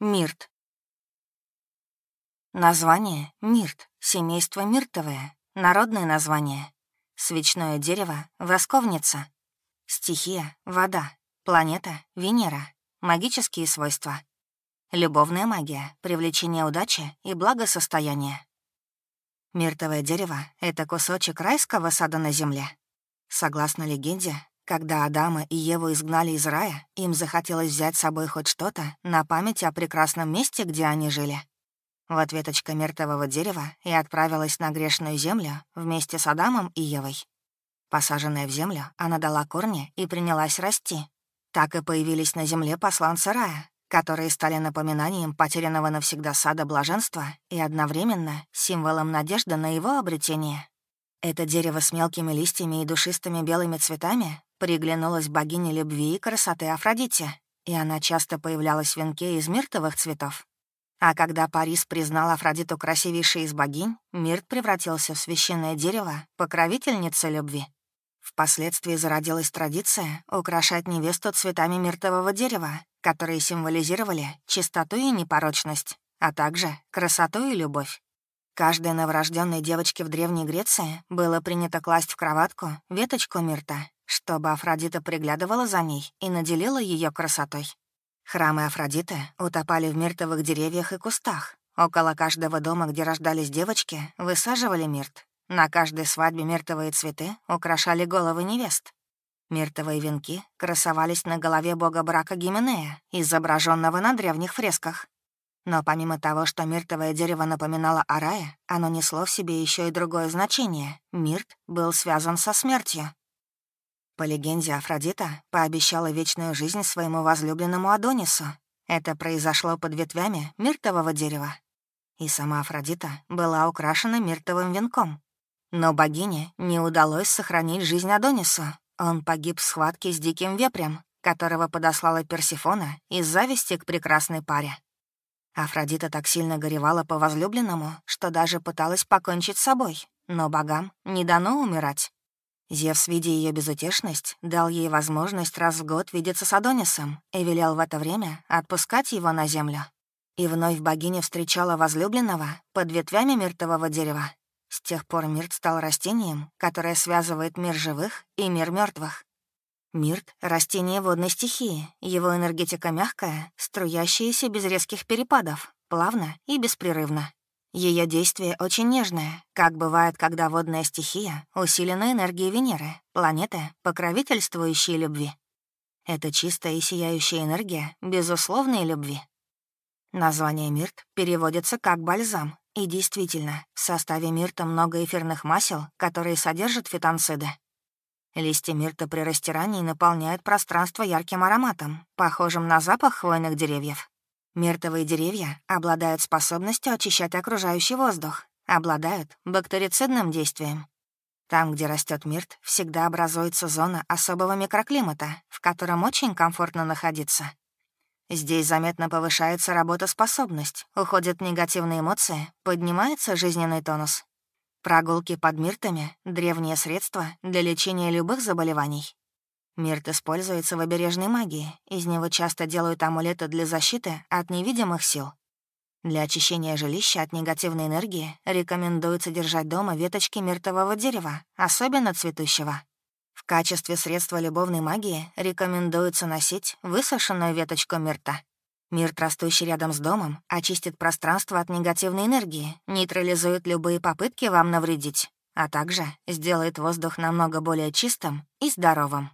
Мирт. Название — мирт, семейство миртовое, народное название. Свечное дерево — восковница. Стихия — вода, планета — Венера, магические свойства. Любовная магия, привлечение удачи и благосостояния. Миртовое дерево — это кусочек райского сада на земле. Согласно легенде, когда Адама и Еву изгнали из рая, им захотелось взять с собой хоть что-то на память о прекрасном месте, где они жили. Вот веточка мертвого дерева и отправилась на грешную землю вместе с Адамом и Евой. Посаженная в землю, она дала корни и принялась расти. Так и появились на земле посланцы рая, которые стали напоминанием потерянного навсегда сада блаженства и одновременно символом надежды на его обретение. Это дерево с мелкими листьями и душистыми белыми цветами приглянулось богине любви и красоты Афродите, и она часто появлялась в венке из миртовых цветов. А когда Парис признал Афродиту красивейшей из богинь, Мирт превратился в священное дерево, покровительница любви. Впоследствии зародилась традиция украшать невесту цветами миртового дерева, которые символизировали чистоту и непорочность, а также красоту и любовь. Каждой новорожденной девочке в Древней Греции было принято класть в кроватку веточку мирта, чтобы Афродита приглядывала за ней и наделила ее красотой. Храмы Афродиты утопали в миртовых деревьях и кустах. Около каждого дома, где рождались девочки, высаживали мирт, на каждой свадьбе мертвые цветы украшали головы невест. Мертвые венки красовались на голове бога брака Гименея, изображенного на древних фресках. Но помимо того, что миртовое дерево напоминало о рае, оно несло в себе еще и другое значение. Мирт был связан со смертью. По легенде, Афродита пообещала вечную жизнь своему возлюбленному Адонису. Это произошло под ветвями миртового дерева. И сама Афродита была украшена миртовым венком. Но богине не удалось сохранить жизнь Адонису. Он погиб в схватке с диким вепрем, которого подослала Персифона из зависти к прекрасной паре. Афродита так сильно горевала по возлюбленному, что даже пыталась покончить с собой, но богам не дано умирать. Зевс, видя ее безутешность, дал ей возможность раз в год видеться с Адонисом и велел в это время отпускать его на землю. И вновь богиня встречала возлюбленного под ветвями мертвого дерева, с тех пор мирт стал растением, которое связывает мир живых и мир мертвых. Мирт — растение водной стихии, его энергетика мягкая, струящаяся без резких перепадов, плавно и беспрерывно. Ее действие очень нежное, как бывает, когда водная стихия усилена энергией Венеры, планеты, покровительствующей любви. Это чистая и сияющая энергия безусловной любви. Название мирт переводится как «бальзам», и действительно, в составе мирта много эфирных масел, которые содержат фитонциды. Листья мирта при растирании наполняют пространство ярким ароматом, похожим на запах хвойных деревьев. Миртовые деревья обладают способностью очищать окружающий воздух, обладают бактерицидным действием. Там, где растет мирт, всегда образуется зона особого микроклимата, в котором очень комфортно находиться. Здесь заметно повышается работоспособность, уходят негативные эмоции, поднимается жизненный тонус. Прогулки под миртами — древнее средство для лечения любых заболеваний. Мирт используется в обережной магии, из него часто делают амулеты для защиты от невидимых сил. Для очищения жилища от негативной энергии рекомендуется держать дома веточки мертвого дерева, особенно цветущего. В качестве средства любовной магии рекомендуется носить высушенную веточку мирта. Мирт, растущий рядом с домом, очистит пространство от негативной энергии, нейтрализует любые попытки вам навредить, а также сделает воздух намного более чистым и здоровым.